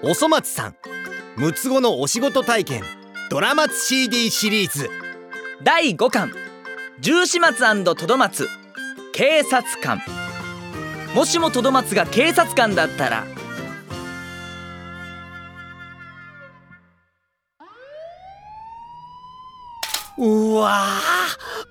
おそ松さん。六つ子のお仕事体験。ドラマツ CD シリーズ。第5巻。十四松トドマツ警察官。もしもトドマツが警察官だったら。うわ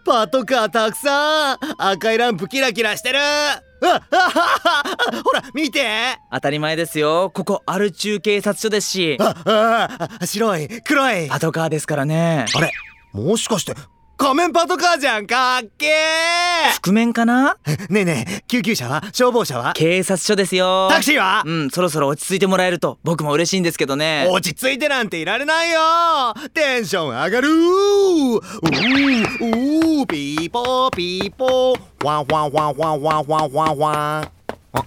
ーパトカーたくさん。赤いランプキラキラしてる。あほら見て。当たり前ですよ。ここアル中警察署ですし。ああ白い黒い。パトカーですからね。あれもしかして仮面パトカーじゃんかっけー。覆面かな？ねえねえ救急車は？消防車は？警察署ですよ。タクシーは？うんそろそろ落ち着いてもらえると僕も嬉しいんですけどね。落ち着いてなんていられないよ。テンション上がる。うーうーピーポーピーポー。ワンワンワンワンワンワンワンワン。あ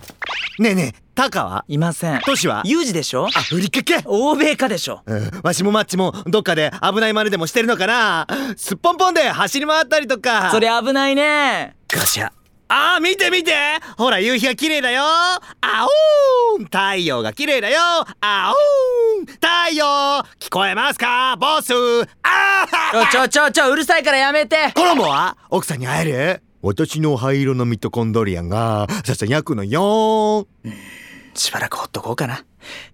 ねえねえタカはいません。トシは？ユージでしょ？あふりかけ。欧米かでしょ。うん、わしもマッチもどっかで危ない真似でもしてるのかな？すっぽんぽんで走り回ったりとか。それ危ないね。ガシャ。あー見て見て。ほら夕日が綺麗だよ。あおーん。太陽が綺麗だよ。あおーん。太陽聞こえますか？ボス。あーちょちょちょちょうるさいからやめて。コロンボは？奥さんに会える？私の灰色のミトコンドリアンがささやくのよしばらくほっとこうかな。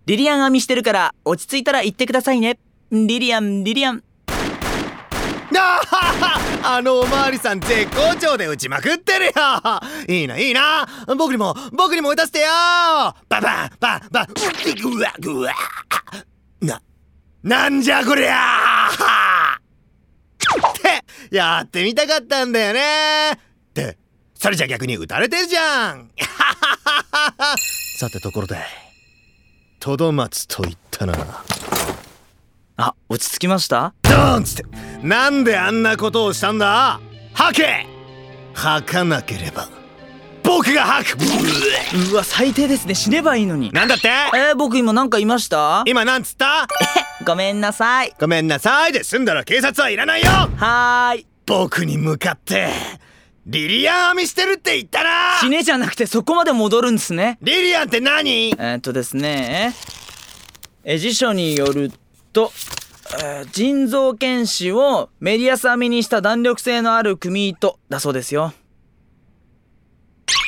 リリアン編みしてるから落ち着いたら言ってくださいね。リリアンリリアン。ああのおまわりさん絶好調で打ちまくってるよ。いいないいな。僕にも僕にも打たせてよ。ババンバンバン。うわうわ。ななんじゃこりゃ。ってやってみたかったんだよね。って。それじゃ逆に打たれてるじゃん。さてところでトドマツと言ったな。あ落ち着きました？ドーンっつってなんであんなことをしたんだ？吐け！吐かなければ僕が吐く！うわ最低ですね。死ねばいいのに。なんだって？えー、僕今何か言いました？今なんつった？ごめんなさい。ごめんなさいで済んだら警察はいらないよ！はーい。僕に向かってリリアン編みしてるって言ったな。死ねじゃなくてそこまで戻るんですね。リリアンって何？えー、っとですね。え辞書によると、えー腎臓検視をメディアス編みにした弾力性のある組糸だそうですよっ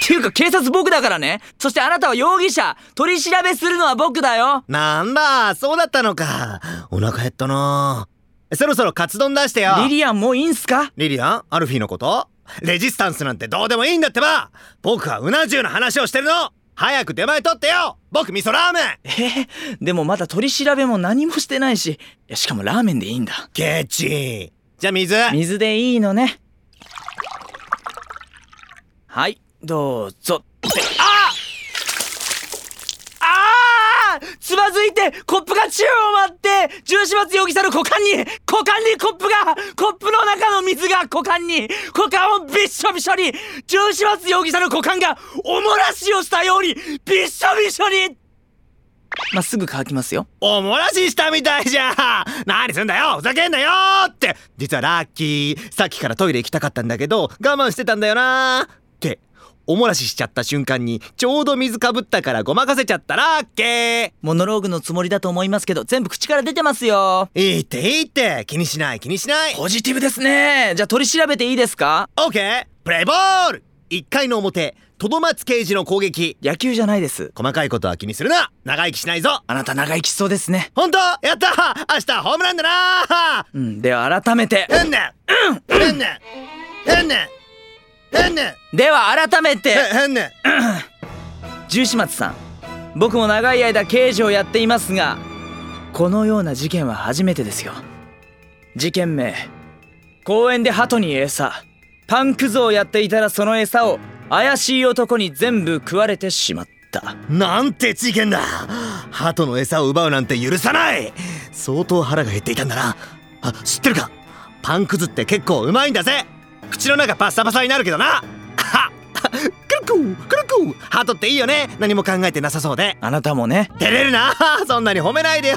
ていうか警察僕だからねそしてあなたは容疑者取り調べするのは僕だよなんだそうだったのかお腹減ったなそろそろカツ丼出してよリリアンもういいんすかリリアンアルフィーのことレジスタンスなんてどうでもいいんだってば。僕はうな重の話をしてるの。早く出前取ってよ。僕味噌ラーメン。えー、でもまだ取り調べも何もしてないし。しかもラーメンでいいんだ。ケチじゃあ水。水でいいのね。はいどうぞああーつまずいてコップが宙を舞って十四松容疑者の股間に股間にコップがコップの中の水が股間に股間をびっしょびしょに十四松容疑者の股間がおもらしをしたようにびっしょびしょに。まあ、すぐ乾きますよ。おもらししたみたいじゃん。何すんだよ。ふざけんなよって。実はラッキー。さっきからトイレ行きたかったんだけど我慢してたんだよなっておもらししちゃった瞬間にちょうど水かぶったからごまかせちゃったラッキー。モノローグのつもりだと思いますけど全部口から出てますよ。いいっていいって。気にしない気にしない。ポジティブですね。じゃあ取り調べていいですか？オッケー。プレイボール。1回の表トドマツ刑事の攻撃。野球じゃないです。細かいことは気にするな。長生きしないぞ。あなた長生きしそうですね。本当？やった！明日ホームランだなうんでは改めて。うん。ねうん。うんねうん。ねうんねでは改めて。うんね十四松さん。僕も長い間刑事をやっていますがこのような事件は初めてですよ。事件名。公園で鳩に餌。パンくずをやっていたらその餌を怪しい男に全部食われてしまった。なんて事件だ。鳩の餌を奪うなんて許さない。相当腹が減っていたんだな。あ知ってるか。パンくずって結構うまいんだぜ口の中パッサパサになるけどな。はっ。くるくるくるくハトっていいよね。何も考えてなさそうで。あなたもね。照れるな。そんなに褒めないでよ。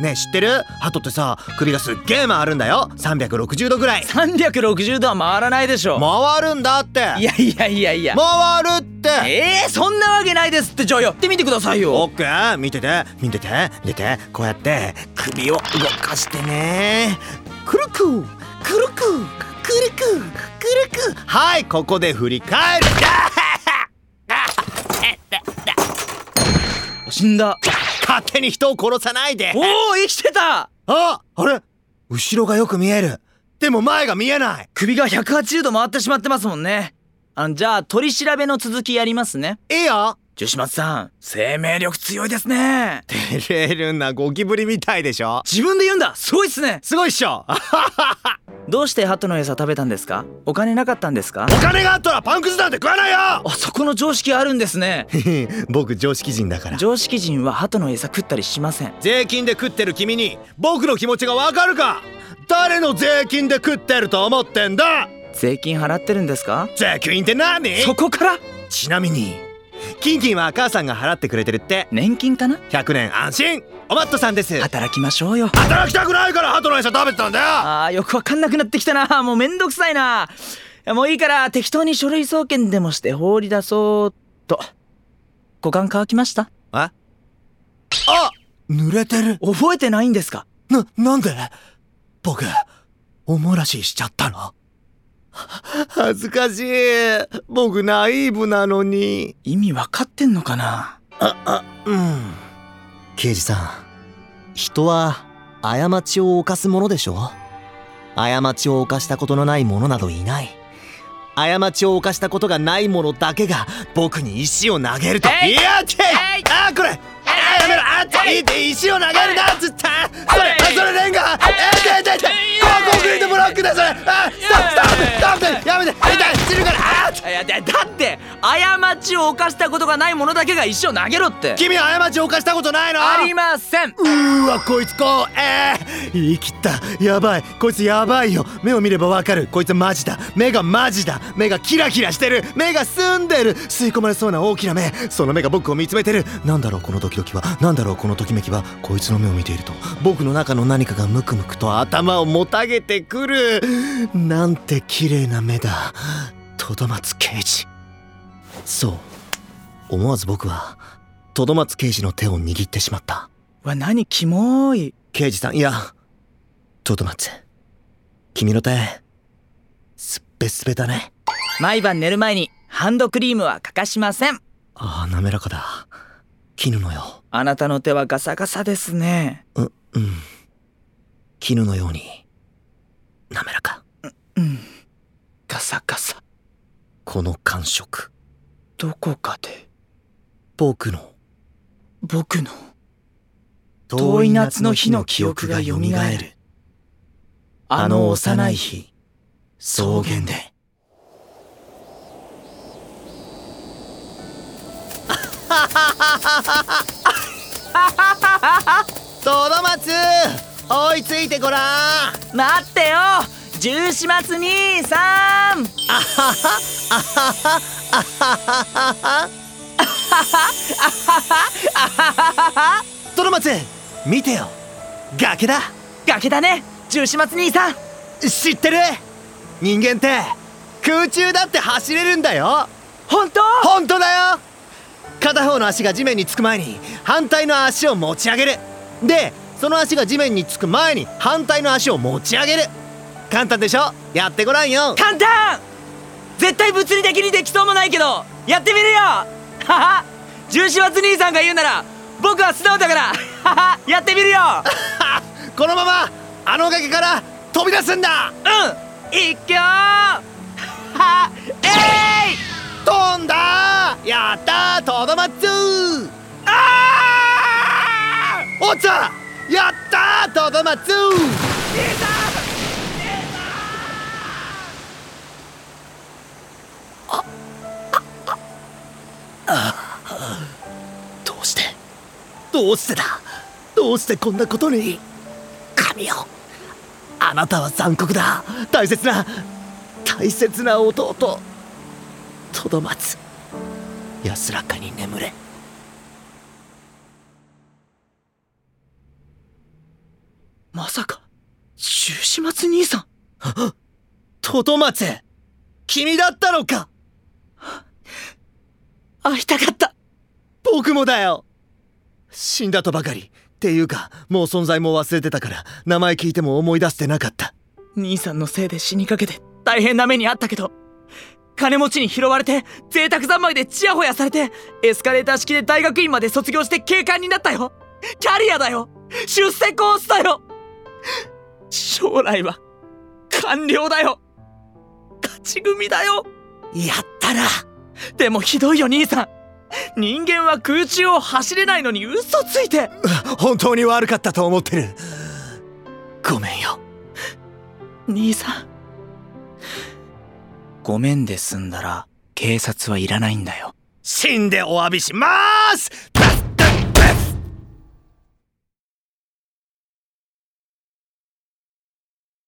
ねえ知ってる？ハトってさ首がすっげえ回るんだよ。360度ぐらい。360度は回らないでしょ。回るんだって。いやいやいやいや。回るって。えー、そんなわけないですってじゃあやってみてくださいよ。オッケー。見てて。見てて。出て。こうやって首を動かしてね。くるくくるくくるくくるくはいここで振り返る。死んだ。勝手に人を殺さないで。おお生きてた。ああれ？後ろがよく見える。でも前が見えない。首が180度回ってしまってますもんね。あのじゃあ取り調べの続きやりますね。いいよ十四松さん生命力強いですね。照れるなゴキブリみたいでしょ？自分で言うんだ。すごいっすね。すごいっしょ。どうしてハトの餌食べたんですか？お金なかったんですか？お金があったらパンくずなんて食わないよ！あそこの常識あるんですね。僕常識人だから。常識人はハトの餌食ったりしません。税金で食ってる君に僕の気持ちがわかるか？誰の税金で食ってると思ってんだ？税金払ってるんですか？税金って何？そこから？ちなみにキンキンは母さんが払ってくれてるって。年金かな？100年安心。おマットさんです。働きましょうよ。働きたくないからハトの餌食べてたんだよ。あーよくわかんなくなってきたな。もうめんどくさいな。もういいから適当に書類送検でもして放り出そうと。股間乾きました？ああ濡れてる。覚えてないんですか？な、なんで？僕、おもらししちゃったの恥ずかしい。僕ナイーブなのに。意味わかってんのかな？あ、あ、うん。刑事さん、人は過ちを犯すものでしょ？過ちを犯したことのない者などいない。過ちを犯したことがない者だけが僕に石を投げると。えい！いやってえい！あ、これ！あ、やめろ！あ、ちょ、い！て石を投げるなっつった。それ、それレンガえ、痛い！痛い痛い！コンクリートブロックだそれ。あ、ストップストップやめて痛いいやだだって過ちを犯したことがない者だけが石を投げろって。君は過ちを犯したことないの？ありません。うーわこいつこうえー、言い切った。やばい。こいつやばいよ。目を見ればわかる。こいつマジだ。目がマジだ。目がキラキラしてる。目が澄んでる。吸い込まれそうな大きな目。その目が僕を見つめてる。なんだろうこのドキドキは。なんだろうこのときめきは。こいつの目を見ていると。僕の中の何かがムクムクと頭をもたげてくる。なんて綺麗な目だトドマツ刑事。そう。思わず僕はトドマツ刑事の手を握ってしまった。わ何キモい。刑事さんいやトドマツ君の手すっぺすべだね。毎晩寝る前にハンドクリームは欠かしません。ああ滑らかだ。絹のよあなたの手はガサガサですね。ううん。絹のように滑らか。うん。ガサガサこの感触。どこかで。僕の。僕の。遠い夏の日の記憶が蘇る。あの幼い日。草原で。トドマツ追いついてごらん待ってよ十四松兄さん。トドマツ見てよ崖だ崖だね十四松兄さん知ってる人間って空中だって走れるんだよ本当本当だよ片方の足が地面につく前に反対の足を持ち上げるでその足が地面につく前に反対の足を持ち上げる簡単でしょ？やってごらんよ。簡単！絶対物理的にできそうもないけどやってみるよ！はは十四松兄さんが言うなら僕は素直だからはは やってみるよ！このままあの崖から飛び出すんだ！うん！いっきょーは えい！飛んだ！やったーとどまっつあおっちゃん！やったーとどまっつどどうしてだ？どうしてこんなことに？神よあなたは残酷だ。大切な大切な弟トドマツ安らかに眠れ。まさか中始末兄さん？トトマツ君だったのか？会いたかった。僕もだよ。死んだとばかり。っていうかもう存在も忘れてたから名前聞いても思い出してなかった。兄さんのせいで死にかけて大変な目にあったけど金持ちに拾われて贅沢三昧でチヤホヤされてエスカレーター式で大学院まで卒業して警官になったよ。キャリアだよ。出世コースだよ。将来は官僚だよ。勝ち組だよ。やったな。でもひどいよ兄さん。人間は空中を走れないのに嘘ついて。本当に悪かったと思ってる。ごめんよ。兄さん。ごめんで済んだら警察はいらないんだよ。死んでお詫びしまーす